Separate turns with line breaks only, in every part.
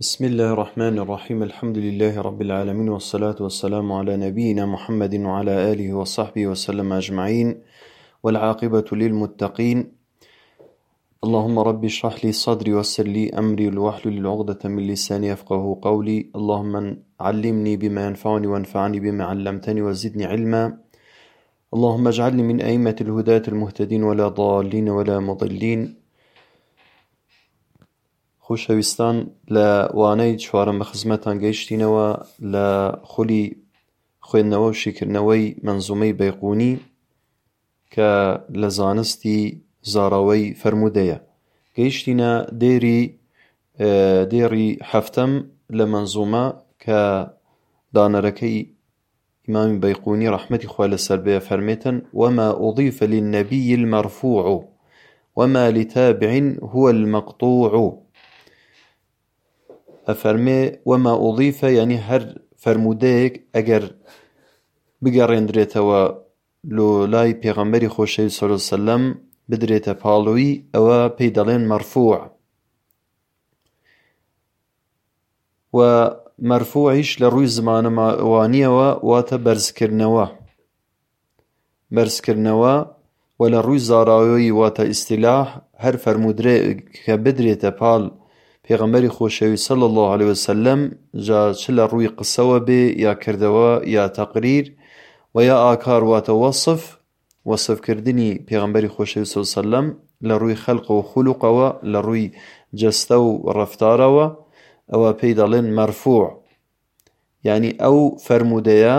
بسم الله الرحمن الرحيم الحمد لله رب العالمين والصلاة والسلام على نبينا محمد وعلى آله وصحبه وسلم أجمعين والعاقبة للمتقين اللهم رب اشرح لي صدري ويسر لي أمري واحلل العقدة من لساني يفقه قولي اللهم علمني بما ينفعني وانفعني بما علمتني وزدني علما اللهم اجعلني من أئمة الهداة المهتدين ولا ضالين ولا مضلين خۆشەویستان لە وانەی چوارم بە خزمەتان گەیشتینەوە لە خولی خوێندنەوە و شیکردنەوەی منزومەی بەیقونی کە لە زانستی زاراوەی فرەرمودەیە گەیشتینە دێری دێری هەفتەم لە منزومە کە دانەرەکەی إمام بيقوني رحمة خوال السربية فرميتا وما أضيف للنبي المرفوع وما لتابع هو المقطوع. ئەفەرمێ وەما ئوڵیفە ینی هەر فرەرمودەیەک ئەگەر بگەڕێندرێتەوە لۆ لای پێغەمبەری خۆشەوی سەلم بدرێتە پاڵۆی ئەوە پێی دەڵێن مەرفوع. و مەرفوعیش لە ڕووی زمانەوانیەوە واتە بەرزکردنەوە. بەرزکردنەوە و لە ڕووی زاراوەی واتە ئیسیلاح هەر فەرمودرێ کە بدرێتە پاڵ پێغەمبەری خۆشەوی سەڵ الله عليه وسلم جا چ لە ڕووی قسەوە بێ یا کردەوە یا تەقریر و یا ئاکار واتە وەصف وەصفکردنی پێغەمبەری خۆشەوی سەلم لە ڕووی خەلق و خولوقەوە لە ڕووی جەستە و ڕەفتارەوە ئەوە پێی دەڵێن مەرفوع. ینی ئەو فەرمودەیە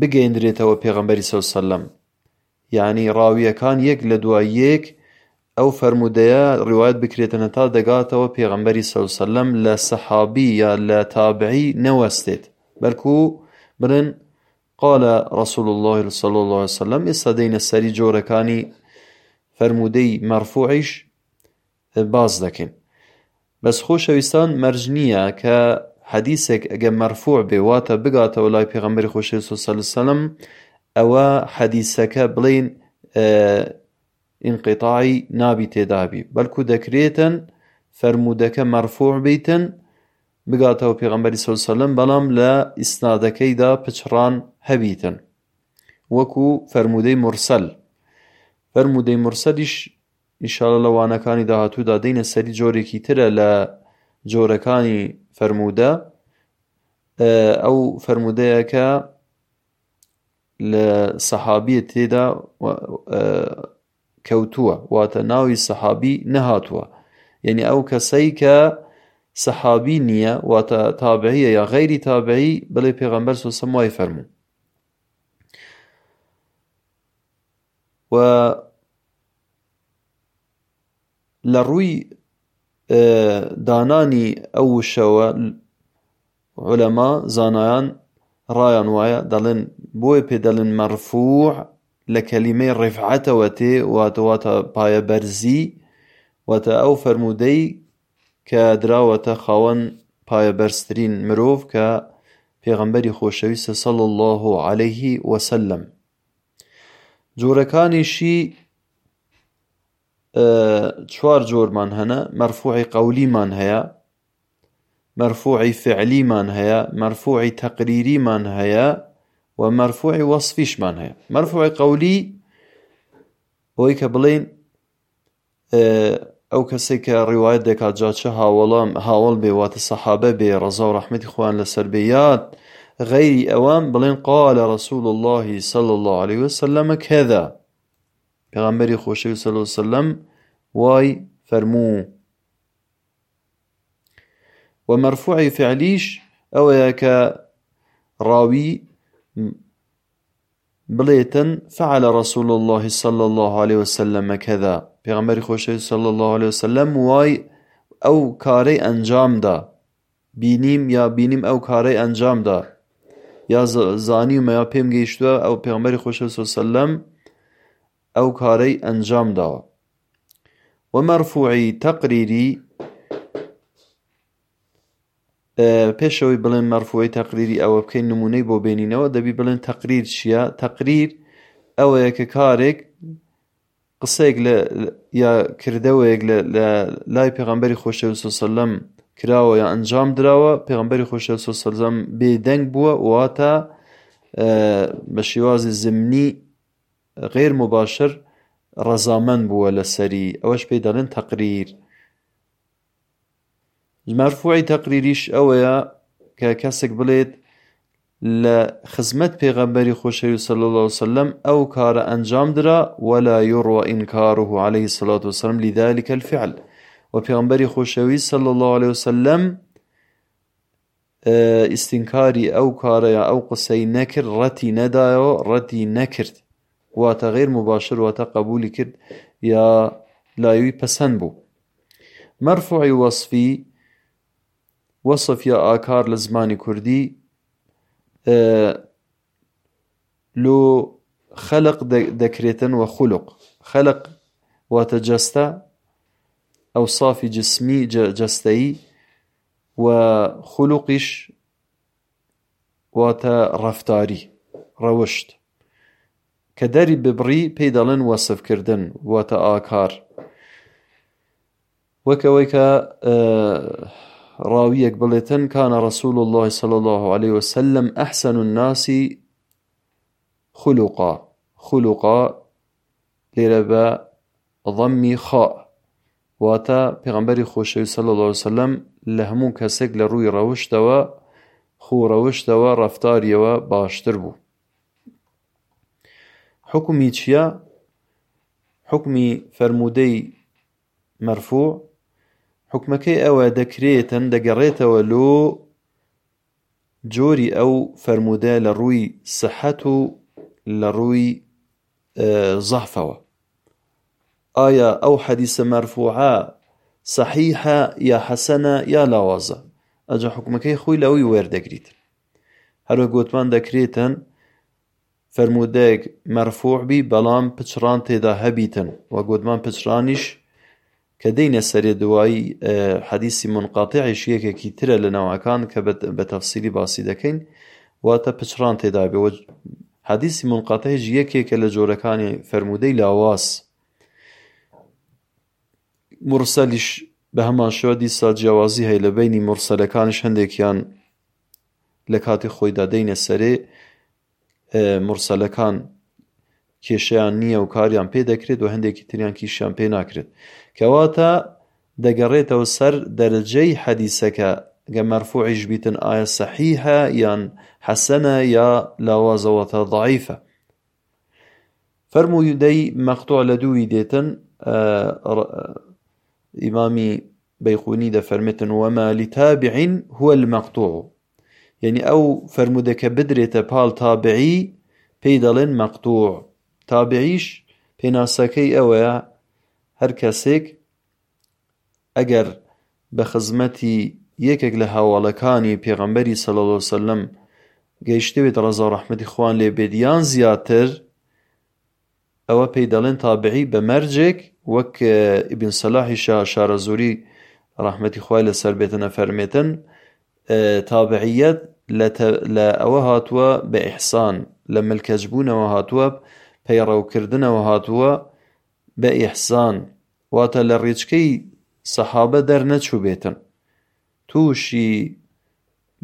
بگەیندرێتەوە پێغەمبەری سەلم یعنی ڕاویەکان یەک لە دوای یەک ئەو فەرمودەیە ڕیوایەت بکرێتەنە تا دەگاتەوە پێغەمبەری سەوسەلەم لە سەحابی یا لە تابعی نەوەستێت بەلکو بڵێن قال رسول الله صلى الله عليه وسلم ئێستا دەینە سەری جۆرەکانی فەرمودەی مەرفوعیش باز دەکەین بەس خۆشەویستان مەرج نییە کە حەدیسێک ئەگە مەرفوع بێ واتە بگاتەوە لای پێغەمبەری خۆشەویست سەلم ئەوە حەدیسەکە بڵێن ئینقیتاعی نابی تێدابی. بەڵکو دەکرێتن فەرمودەکە مەرفوع بیتن بگاتەوە پێغەمبەری سەلم بەڵام لە ئیسنادەکەیدا پچڕان هەبیتن. وەکو فەرمودەی مرسەل فەرمودەی مرسەلیش ئیشاڵە لەوانەکانی داهاتوودا دەینە سەری جۆرێکی ترە لە جۆرەکانی فەرمودە ئەو فەرمودەیەکە لە سەحابیە تێدا کەوتووە واتە ناوی سەحابی نەهاتووە. یعنی ئەو کەسەی کە سەحابی نییە واتە تابعیە یا غەیری تابعی بڵێ پێغەمبەر فەرموو. و لە ڕووی دانانی ئەو زانایان ڕایان وایە دەڵێن بۆی پێ دەڵێن مەرفوع لە کەلیمەی ڕێفعەتەوە تێ واتەواتە بەرزی واتە ئەو فەرمودەی کە دراوەتە خاوەن پایە بەرزترین مرۆڤ کە پێغەمبەری خۆشەویستە سەڵ الله عليه وسلم جۆرەکانیشی چوار جۆرمان هەنە مەرفوعی قەولیمان هەیە مەرفوعی فعلیمان هەیە مەرفوعی تەقریریمان هەیە و مەرفوعی وەصفیشمان هەیە مەرفوعی قەولی ئەوەی کە بڵێن ئەو کەسێک کە ڕیواەت دەکات جاچە هاوڵام هاوڵ بێواتە سەحابە بێ ڕەزا و ڕەحمەتی خوان لەسەر قال رسول الله صلى الله عليه وسلم كذا پێغەمبەری خۆشەوی صلى الله عليه وسلم وای فەرموو ومەرفوعی فعلیش ئەوەیە کە ڕاوی بڵێتن فعل رسول الله صلى الله عليه وسلم كذا. پێغەمبەری خۆشەوی صلى الله عليه وسلم وای ئەو کارەی ئەنجامدا بینیم یا بینیم ئەو کارەی ئەنجامدا یا زانیمە یا پێم گەیشتووە ئەو پێغەمبەری خۆشەوی سەلەم ئەو کارەی ئەنجامداوە ومەرفوعی تەقریری پێشەوەی بڵێن مەرفوعی تەقریری ئەوە بکەین نمونەی بۆ بێنینەوە دەبی بڵێن تەقریر چییە؟ تەقریر ئەوەیە کە کارێک قسەیەک لە یا کردەوەیەک لە لای پێغمبەری خۆشە سەلەم کراوە یا ئەنجام درراوە پێغمبەری خۆشە سەلزەم بێدەنگ بووە واتە بە شێوازی زمنی غێر مباشر ڕەزامەند بووە لەسەری ئەوەش پێی دەڵێن تەقریر. مەرفوعی تەقریریش ئەوەیە کە کەسێک بڵێت لە خزمەت پێغەمبەری خۆشەوی صلی الله وسلم ئەو کارە ئەنجام درا ولا يروى إنكاره عليه الصلاة والسلام لذلك الفعل. وپێغەمبەری خۆشەوی صلی الله عليه وسلم ئیسینکاری ئەو کارەیە ئەو قسەی نەکرد ڕەتی نەدایەوە ڕەتی نەکرد. واتە غێر مباشر واتە قبولی کرد یا لایوی پەسەند بوو. مەرفوعی وەصفی وەصف یا ئاکار لە زمانی کوردی لۆ خەلق دەکرێتن وە خولق. خەلق واتە جەستە ئەو صافی جسمی جەستەیی و خولوقیش واتە ڕەفتاری ڕەوشت. کە دەری ببڕی پێی دەڵێن وەسفکردن ڕاویەک بڵێتن كان رسول الله صلى الله عليه وسلم أحسن الناس خلقا. خلقا لێرە بە ضەمی خاء. واتا پێغەمبەری خۆشەوی صلی الله عليه وسلم لهمو کسک لروی روشتوا خو روشتوا رفتاریوا باشتر بو. حوکمی چییە حوکمی فەرموودەی مرفوع. حکمەکەی ئەوە دەکرێتن دەگەڕێتەوە لۆ جۆری ئەو فەرمودە لە ڕووی سەحەت و لە ڕووی زەحفەوە ئایا ئەو حەدیسە مەرفوعە صحیحە یا حەسەنە یا لاوازە ئەجا حکومەکەی خۆی لەوەی وەردەگریت هەروە گوتمان دەکرێتن فەرمودەیەک مەرفوعبی بەڵام پچران تێدا هەبیتن و گوتمان پچرانیش کە دەینە سەرێ دوایی حەدیسی منقاتعیش یەکێکی ترە لە ناوەکان کە بە تەفسیری باسی دەکەین واتە پچران تێدا بێەوە حەدیسی منقاتەیش یەکێکە لە جۆرەکانی فرەرمودەی لاواز. مرسەلیش بە هەمان شێوە دیسا جیاوازی هەیە لە بینی مرسەلەکانش هەندێکیان لە کاتی خۆیدا کێشیان نییە و کاریان پێ دەکرێت و هەندێکی تریان کیشیان پێ ناکرێت. کەواتە دەگەڕێتەوە سەر دەرجەی حەدیسەکە گە مەرفوعیش بیتن ئایا سەحیحە یان حەسەنە یا لاوازەوەتە ضعیفە. فەرمووی دەی مەقتوع لە دووی دێتن ئیمامی بەیخونی دەفەرمێتن وەما لتابعین هو المەقتوع یعنی ئەو فەرمودەکە بدرێتە پاڵ تابعی پێی دەڵێن مەقتوع تابعیش پێناسەکەی ئەوەیە هەر کەسێک ئەگەر بە خزمەتی یەکێک لە هاوڵەکانی پێغەمبەری سەڵ وسلم گەیشتوێت ڕەزا ڕەحمەتی خوان لێ بێدیان زیاتر ئەوە پێی دەڵێن تابعی بە مەرجێک وەک ئیبن سەلاحی شا شارە زوری ڕەحمەتی خوای لەسەر بێتنە فەرمێتن تابعیەت لە ئەوە هاتووە بە ئیحسان لە ملکەجبوونەوە هاتووە پەیڕەوکردنەوە هاتووە بە ئیحسان. واتە لە ڕێچکەی سەحابە دەرنەچوو بێتن. تووشی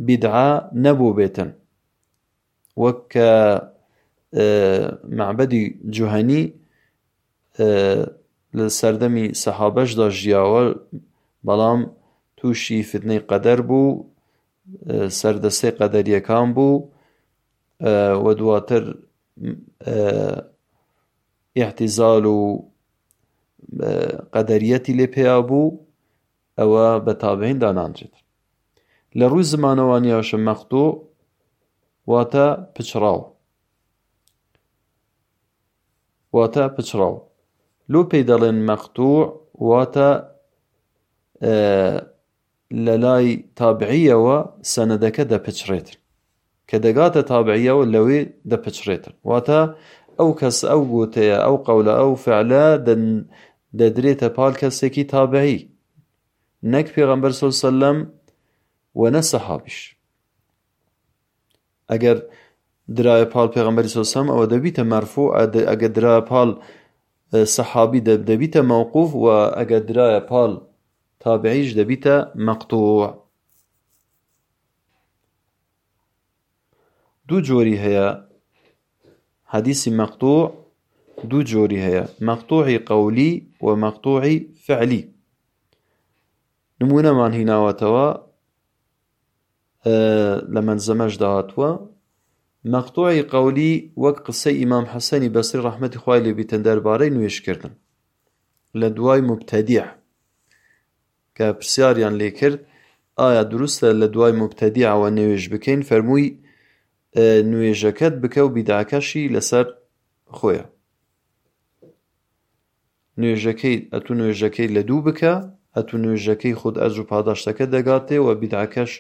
بیدعا نەبوو بێتن. وەک کە معبەدی جوهنی لە سەردەمی سەحابەشدا ژیاوە. بەڵام تووشی فتنەی قەدەر بوو سەردەستەی قەدەریەکان بوو وە دواتر احتیزال و قەدەریەتی لێ پێیا بوو ئەوە بە تابعین دانانرێت لە ڕووی زمانەوانیاشە مەختوو واتە پچراو واتە پچراو لۆ پێی دەڵێن مەختوع واتە لە لای تابعیەوە سەنەدەکە دەپچرێت کە دەگاتە تابعیەوە لەوێ دەپچرێتن واتە ئەو کەس ئەو گوتەیە ئەو قەولە ئەو فعلە دەدرێتە پاڵ کەسێکی تابعی نەک پێغەمبەر سەلەم و نە سەحابیش ئەگەر درایە پاڵ پێغەمبەری سۆسەم ئەوە دەبیتە مەرفوع ئەگە درا پاڵ سەحابی دەبیتە مووقوف و ئەگە درایە پاڵ تابعیش دەبیتە مەقتوع دوو جۆری هەیە. حەدیسی مەقتوع دوو جۆری هەیە. مەقتوعی قەولی و مەقتوعی فعلی. نمونەمان هیناوەتەوە لە منزەمەشدا هاتووە مەقتوعی قەولی وەک قسەی ئیمام حەسەنی بەسری ڕەحمەتی خوای لێبیتن دەربارەی نوێشکردن. لە دوای مبتەدیع. کە پرسیاریان لێ کرد ئایا دروستە لە دوای مبتەدیعەوە نوێژ نوێژەکەت بکە و بیداکەشی لەسەر خۆیە. نوێژەکەی ئەتو نوێژەکەی لە دوو بکە ئەتو نوێژەکەی خود ئەز و پاداشتەکە دەگاتێ و بیداکەش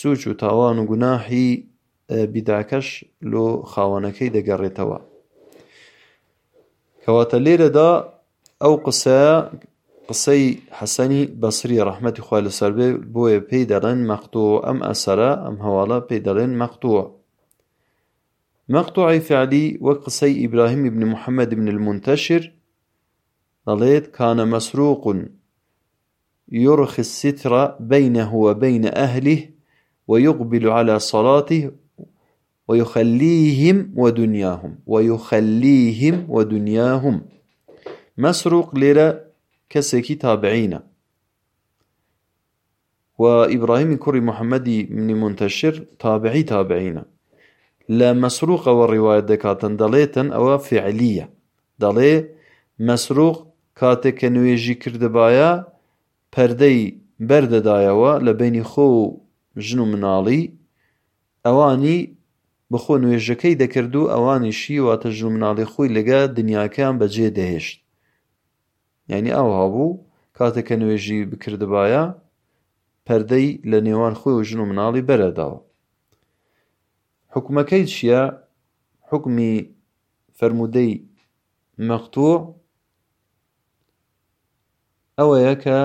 سوچ و تاوان و گوناحی بیداکەش لۆ خاوەنەکەی دەگەڕێتەوە. کەواتە لێرەدا ئەو قسەیە قسەی حەسەنی بەسری ڕەحمەتی خوای لەسەر بێ بۆیە پێی دەڵێن مەقتوع ئەم ئەسەرە ئەم هەواڵە پێی وەک قسەی ئیبراهیم بن محەممەد بن المنتشر دەڵێت كان مسروق يرخي الستر بينه وبين أهله ويقبل على صلاته ويخليهم ودنياهم ويخليهم ودنياهم مسروق لێرە کەسێکی تابعینە. و ئیبراهیمی کوڕی محەممەدی منی منتەشر تابعی تابعینە. لە مەسروقەوە ڕیواەت دەکاتن دەڵێتن ئەوە فعلیە. دەڵێ مەسروق کاتێک کە نوێژی کردبایە پەردەی بەردەدایەوە لە بینی خۆ و ژن و مناڵی ئەوانی بخۆ نوێژەکەی دەکرد و ئەوانیشی واتە ژن و مناڵی خۆی لەگە دنیاکەیان بەجێ دەهێشت. یعنی ئەوها بوو کاتێک کە نوێژی بکردبایە پەردەی لە نێوان خۆی و ژن و مناڵی بەرەداوە. حکومەکەی چییە؟ حکمی فرموودەی مەقتوع ئەوەیە کە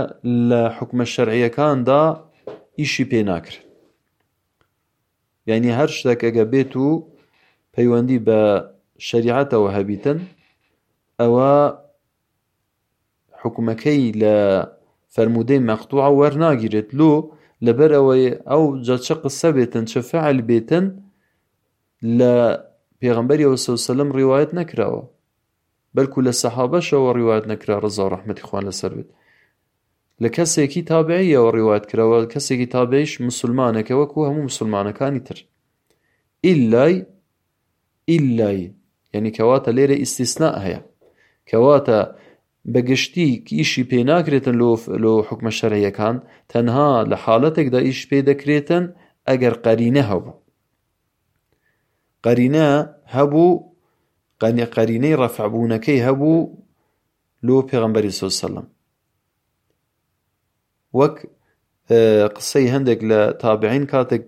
لە حکومە شەرعیەکاندا ئیشی پێ ناکرێت یعنی هەر شتێک ئەگە بێت و پەیوەندی بە شریعەتەوە هەبیتن ئەوە حکومەکەی لە فەرمودەی مەقتوع وەرناگیرێت. لۆ لەبەر ئەوەی ئەو جاچە قسە بێتن چه فعل بێتن لە پێغمبەری ئەو سەوسەلم ڕیواەت نەکراوە. بەلکو لە سەحابەشەوە ڕیواەت نەکرا ڕزا ڕحمەتی خوان لەسەر بێت. لە کەسێکی تابعیەوە ڕیوات کراوە کەسێکی تابعیش مسلمانەکە وەکو هەموو مسلمانەکانی تر. ئیلای ئیلای یعنی کەواتە لێرە ئیسیسنا هەیە. کەواتە بەگشتی ئیشی پێ ناکرێتن لۆ حکمە شەرەیەکان تەنها لە حاڵەتێکدا ئیش پێ دەکرێتن ئەگەر قەرینە هەبوو. قەرینە هەبوو قەرینەی ڕەفعبوونەکەی هەبوو لۆ پێغەمبەری سۆسەلم وەک قسەی هەندێک لە تابعین کاتێک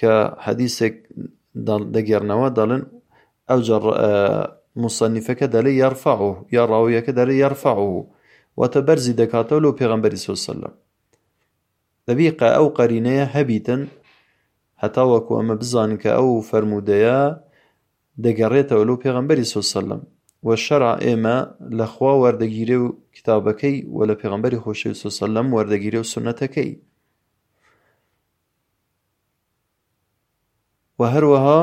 کە حەدیسێک دەگەڕنەوە دەڵێن ئەو مصنفەکە دەلێ یارفعه یا ڕاویەکە دەرێ یارفعه واتە بەرزی دەکاتەوە لۆ پێغەمبەری سۆسەلم دەبیقە ئەو قەرینەیە هەبیتن هەتا وەکو ئەمە بزانین کە ئەو فەرمودەیە دەگەڕێتەوە لەو پێغەمبەری سۆسەلم و شەرع ئێمە لەخوا وەردەگیرێ و کتابەکەی و لە پێغەمبەری خۆشەوی سۆسەلەم وەردەگیرێ و سنەتەکەی و هەروەها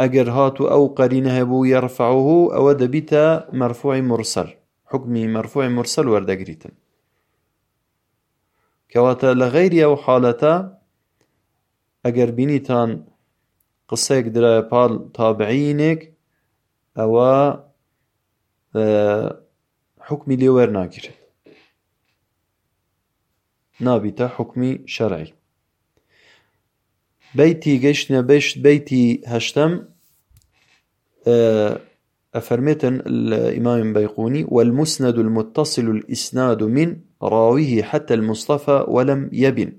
ئەگەر هاتو ئەو قەرینە هەبوو یەڕفعه ئەوە دەبیتە مەرفوعی مرسەل حکمی مەرفوعی مرسەل وەردەگریتن کەواتە لە غەیری ئەو حاڵەتە ئەگەر بینیتان قسەیەک درایە پاڵ تابعینێک ئەوە حکمی لێ وەرناگرێت نابیتە حکمی شەرعی بەیتی گەشتنە بەشت بەیتی هەشتم أفرمتن الإمام بيقوني والمسند المتصل الإسناد من راويه حتى المصطفى ولم يبن.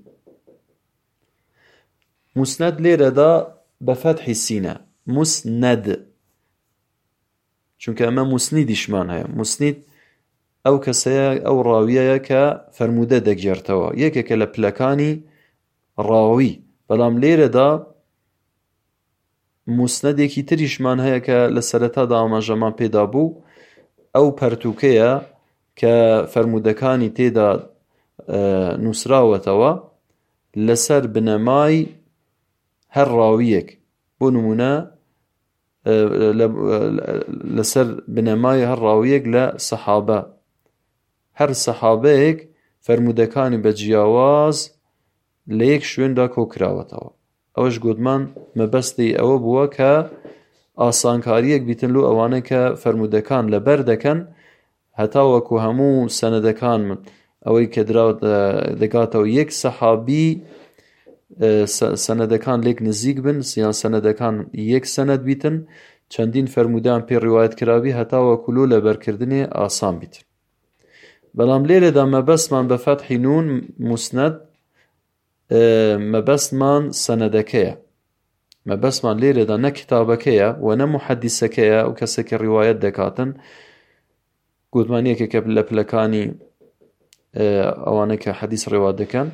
مسند ليرة بفتح السينة مسند. موسنیدیشمان هەیە. موسنید ئەو کەسەیە ئەو ڕاویەیە کە فەرمودە دەگێرتەوە یەکێکە لە پلەکانی ڕاوی بەڵام لێرەدا موسنەدێکی تریشمان هەیە کە لە سەرەتادا ئاماژەمان پێدا بوو. ئەو پەرتوکەیە کە فەرمودەکانی تێدا نووسراوەتەوە لەسەر بنەمای هەر ڕاویەک. بۆ نمونە لەسەر بنەمای هەر ڕاویەک لە سەحابە. هەر سەحابەیەک فەرمودەکانی بە جیاواز لە یەک شوێندا کۆکراوەتەوە. ئەوەش گوتمان مەبەستی ئەوە بووە کە ئاسانکاریەک بیتن لو ئەوانە کە فەرمودەکان لەبەر دەکەن هەتا وەکو هەموو سەنەدەکان ئەوەی کە دەگاتەوە یەک سەحابی سەنەدەکان لێک نزیک بن سیان سەنەدەکان یەک سەنەت بیتن. چەندین فەرمودان پێ ڕیواەت کراوی هەتاوە کولو لە بەرکردنێ ئاسان بیت بەڵام لێرەدا مەبەستمان بە فەتحی نون موسنەد مەبەستمان سەنەدەکەیە. مەبەستمان لێرەدا نە کتابەکەیە و نە محەدیسەکەیە ئەو کەسێکی ڕیواەت دەکاتن. گوتمانیەکێکە لە پلەکانی ئەوانە کە حەدیس ڕێوا دەکەن.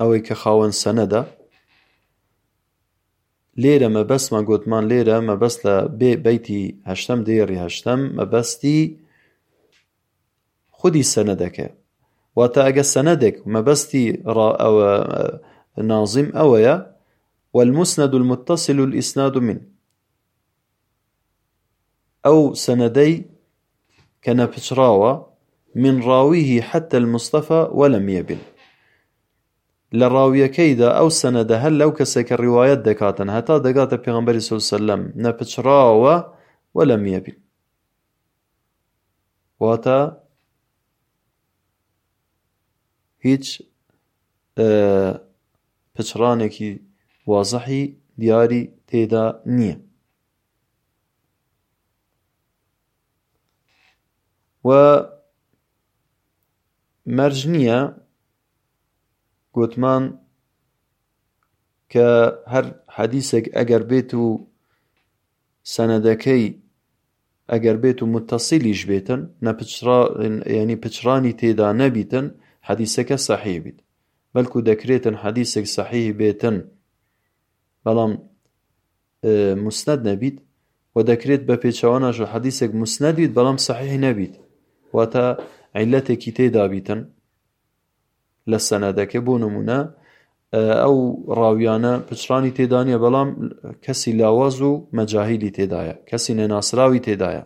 ئەوەی کە خاوەن سەنەدا. لێرە مەبەستمان گوتمان لێرە مەبەست لە بێ بەیتی هەشتم دێڕی هەشتم مەبەستی خودی سەنەدەکە. واتە ئەگە سەنەدێک مەبەستی نازم ئەوەیە والمسند المتصل الإسناد من سەنەدەی کە نەپچراوە من ڕاویه حتى المصطفى ولم يبن. لە ڕاویەکەیدا ئەو سەنەدە هەر لەو کەسێکە ڕیواەت دەکاتن هەتا دەگاتە پێغمبەری سوسەلەم نەپچراوە وەلە میەبی واتە هیچ پچڕانێکی وازەحی دیاری تێدا نییە. و مەرج نییە گوتمان کە هەر حەدیسێک ئەگەر بێت و سەنەدەکەی ئەگەر بێت و متتەسیلیش بێتن ینی پچرانی تێدا نەبیتن حەدیسەکە سەحی بیت بەلکو دەکرێتن حەدیسێک سەحی بێتن بەڵام مسند نەبیت و دەکرێت بە پێچوانەش حەدیسێک مسنەدیت بەڵام سەحی نەبیت واتە عیلەتێکی تێدا بیتن لە سەنەدەکە بۆ نمونە ئەو ڕاویانە پچرانی تێدانە بەڵام کەسی لاواز و مەجاهیلی تێدایە کەسی نەناسراوی تێدایە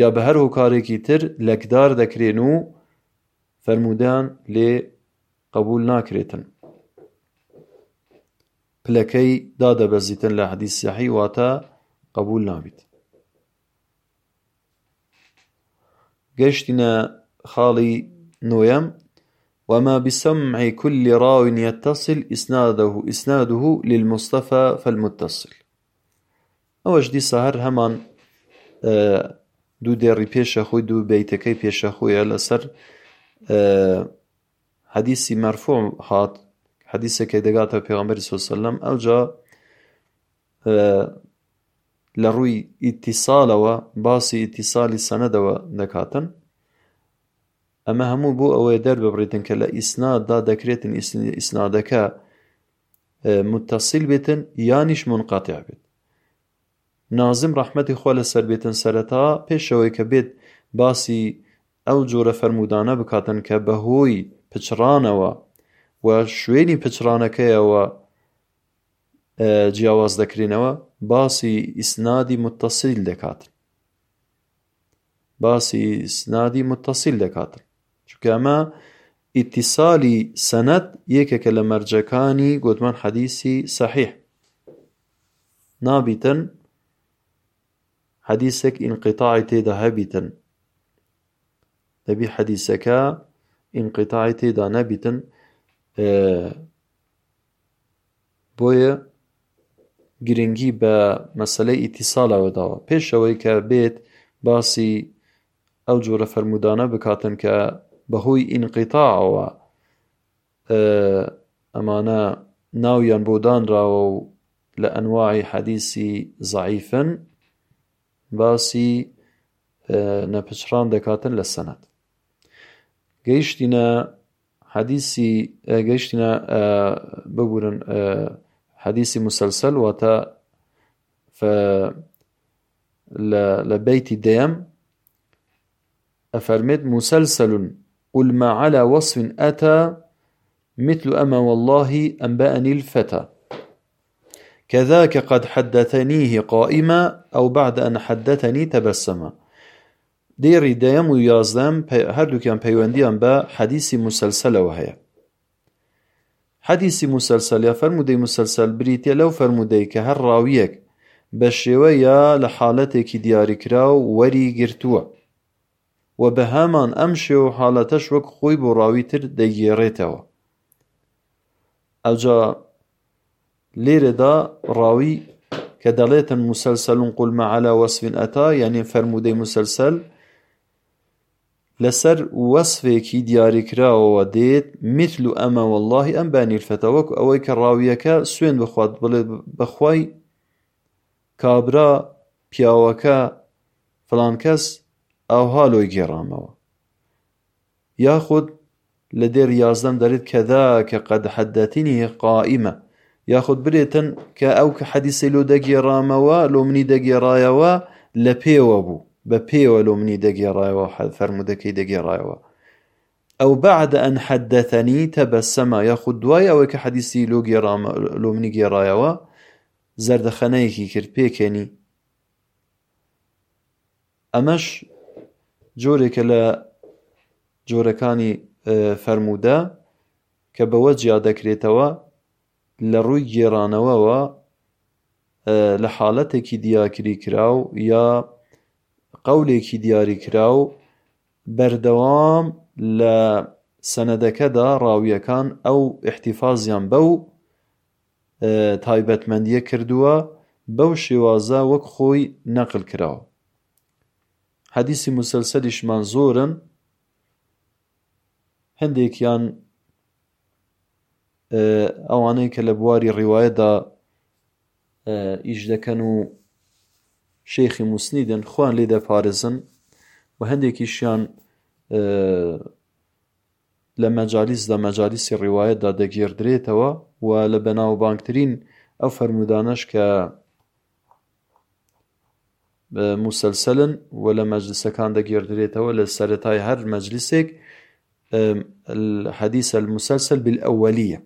یا بە هەر هۆکارێکی تر لەکدار دەکرێن و فەرمودیان لێ قبول ناکرێتن. پلەکەی دادەبەزیتن لە حەدیسیحی واتە قبول نابیت. گەشتینە خاڵی نوێم وما بسمع كل راو يتصل إسناده إسناده للمصطفى فالمتصل. ئەوەش دیسە هەر هەمان دوو دێڕی پێشە خۆی دوو بیتەکەی پێشە خۆیە لەسەر حەدیسی مەرفۆ هات حەدیسەکەی دەگاتە پێغەمبەری سۆسەلەم ئەوجا لە ڕووی ئیتیساڵەوە باسی ئیتیسالی سەنەدەوە دەکاتن ئەمە هەموو بۆ ئەوەی دەرببڕێتن کە لە ئیسناددا دەکرێتن ئیسنادەکە متتەسیل بێتن یانیش منقاتع بێت نازم ڕەحمەتی خۆ لەسەر بێتن سەرەتا پێشەوەی کە بێت باسی ئەو جۆرە فەرمودانە بکاتن کە بەهۆی پچرانەوە و شوێنی پچرانەکەیەوە جیاواز دەکرێنەوە باسی ئیسنادی متتەسیل دەکاتن. باسی ئیسنادی متتەسیل دەکاتن. چونکە ئەمە ئیتیسالی سەنەت یەکێکە لە مەرجەکانی گوتمان حەدیسی سەحیح. نابیتن حەدیسێک ئینقیتاعی تێدا هەبیتن دەبی حەدیسەکە ئینقیتاعی تێدا نەبیتن بۆیە گرنگی بە مەسلەی ئیتیساڵەوە داوە. پێشەوەی کە بێت باسی ئەو جۆرە فەرمودانە بکاتن کە بەهۆی ئینقیتاعەوە ئەمانە ناویان بۆ دانراوە و لە ئەنواعی حەدیسی زعیفن باسی نەپچران دەکاتن لە سەنەت. گەیشتینە حەدیسی گەیشتینە ببورن حديث مسلسل وتا ف لبيت ديم أفرمت مسلسل قل ما على وصف أتى مثل أما والله أنبأني الفتى. كذاك قد حدثنيه قائما أو بعد أن حدثني تبسما. دێڕی دەیەم و یازدەم هەردووکیان پەیوەندیان بە حديث مسلسل وهي حديث مسلسل یا فەرموودەی مسلسل بریتییە لەو فەرموودەی کە هەر ڕاویەک بە شێوە لە حاڵەتێک دیاری کراو وەری گرتووە. و بە هەمان ئەم شێوە حاڵەتەش وەک خۆی بۆ ڕاویتر دەگێڕێتەوە ئەوجا لێرەدا ڕاوی کە دەڵێتن مسلسل قل ما على وصف ئەتا یعنی فەرمودەی مسلسل لەسەر وەسفێکی دیاریکراوەوە دێت مثل و ئەمە واللهی ئەم بانیرفەتە وەک ئەوەی کە ڕاویەکە سوێن بخوات بڵێ بەخوای کابرا پیاوەکە فلان کەس ئەوها لۆی گێڕامەوە. یاخود لە دێر یازدەم دەرێت کەدا کە قەد حەدەتینی قائیمە یاخود برێتن کە ئەو کە حەدیسەی لۆ دەگێڕامەوە لۆ منی دەگێڕایەوە لە پێوە بوو. بە پێوە لۆ منی دەگێڕایەوە فەرمودەکەی دەگێڕایەوە. ئەو بعد ئەن حەدەتەنی تەبەسەمە یاخود دوای ئەوەی کە حەدیسی لۆ گێڕامە لۆ منی گێڕایەوە زەردەخەنەیەکی کرد پێکەنی ئەمەش جۆرێکە لە جۆرەکانی فەرموودە کە بەوە جیا دەکرێتەوە لە ڕووی گێڕانەوەەوە لە حاڵەتێکی دیاکری کراو یا قەولێکی دیاری کراو بەردەوام لە سەنەدەکەدا ڕاویەکان ئەو احتیفازیان بەو تایبەتمەندیە کردووە بەو شێوازە وەک خۆی نەقل کراوە حەدیسی مسلسلیشمان زۆرن هەندێکیان ئەوانەی کە لە بواری ڕیواەتدا ئیش دەکەن و شێخی موسنیدن خوان لێ دەپارێزن و هەندێکیشیان مەجالیس لە مەجالیسی ڕیواەتدا دەگێردرێتەوە و لە بەناوبانگترین ئەو فەرمودانش کە مسلسلن و لە مەجلسەکان دەگێردرێتەوە لە سەرەتای هەر مەجلیسێک الحديث المسلسل بالأولية.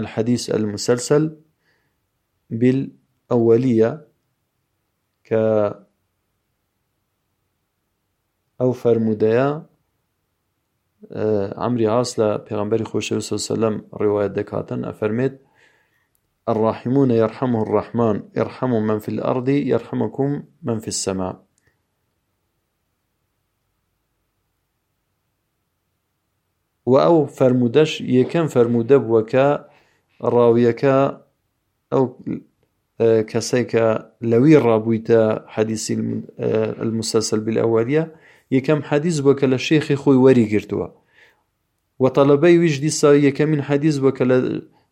الحديث المسلسل بالأولية ك ئەو فەرمودەیە عمری عاس لە پێغمبەری خۆشەوی سەلم ڕێوایەت دەکاتن ئەفەرمێت الراحمون يرحمه الرحمن ارحموا من في الأرض يرحمكم من في السماء. و ئەو فەرمودەش یەکەم فەرمودە بووەکە ڕاویەکە کە لەوی ڕابوویتە حەدیسی المسەسل بالئەوەریە یەکەم حەدیز بووە کە لە شێخی خۆی وەری گرتووە وەتەڵەبەی ویش دیسا یەکەمین حەدیز بووە کە لە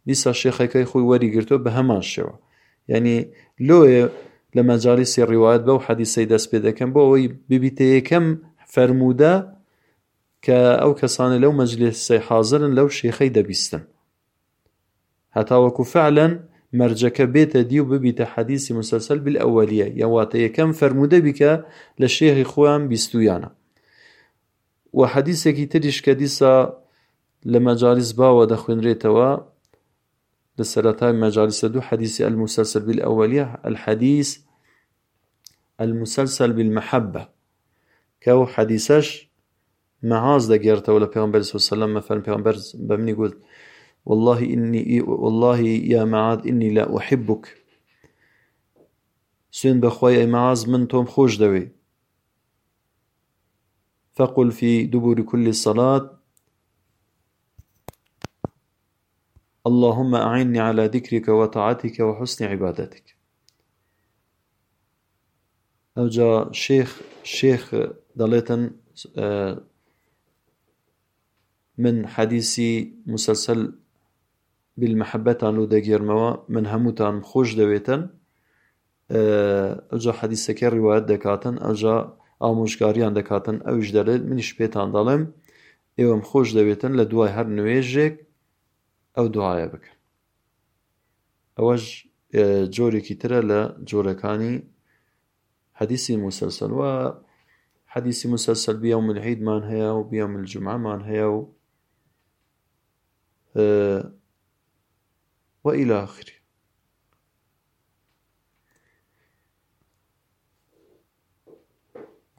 دیسا شێخەکەی خۆی وەریگرتووە بە هەمان شێوە ینی لۆیە لە مەجالیسی ڕیواەت بەو حەدیسەی دەست پێ دەکەم بۆ ئەوەی ببیتە یەکەم فەرموودە کە ئەو کەسانە لەو مەجلسی حاضرن لەو شێخەی دەبیستن هەتاوەکو فعلەن مەرجەکە بێتە دی و ببیتە مسلسل بالأولية یا واتە یەکەم فەرمودە بیکە لە شێخی خۆیان بیستویانە. و حەدیسێکی تریش کە لە باوە دەخوێنرێتەوە لسرتاي مجالس دوو حديث المسلسل بالأولية الحديث المسلسل بالمحبة كو حديثش معاز صلى الله عليه وسلم. مثلا پیغمبر بمني قلت والله إني والله يا معاذ إني لا أحبك. سين بخوي أي معاذ من توم خوش دوي. فقل في دبر كل صلاة اللهم أعني على ذكرك وطاعتك وحسن عبادتك. أو جا شيخ شيخ دليتن من حديثي مسلسل بالمحبة لو دەگێرمەوە من هەمووتان خۆش دەوێتن. ئەوجا حەدیسەکە ڕیواەت دەکاتن ئەجا ئامۆژگاریان دەکاتن. ئەوش دەڵێت منیش پێتان دەڵێم ئێوەم خۆش دەوێتن لە دوای هەر نوێژێک ئەو دوایە بکەن. ئەوەش جۆرێکی ترە لە جۆرەکانی حەدیسی مسلسل و حەدیسی مسلسل بیەوم العیدمان هەیە و بیەوم الجمعەمان هەیە و وإلى آخره.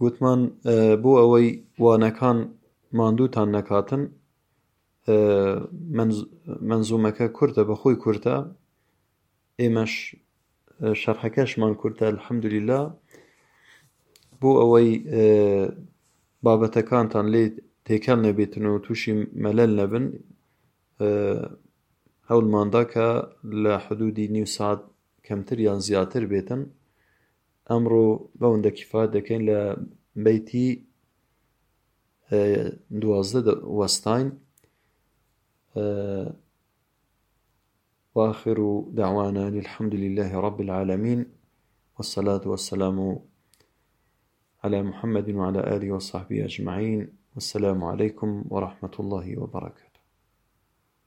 گوتمان بۆ ئەوەی وانەکان ماندووتان نەکاتن منزومەکە کورتە بەخۆی کورتە ئێمەش شەرحەکەشمان کورتە الحەمدولله بۆ ئەوەی بابەتەکانتان لێ تێکەڵ نەبێتن و تووشی مەلەل نەبن هەوڵماندا کە لە حدودی نیو سات کەمتر یان زیاتر بێتن ئەمڕۆ بەوەندە کیفات دەکەین لە بەیتی دوازدە وەستاین. وآخر دعوانا الحمد لله رب العالمين والصلاة والسلام على محمد وعلى آله وصحبه أجمعين. والسلام عليكم ورحمة الله وبركاته.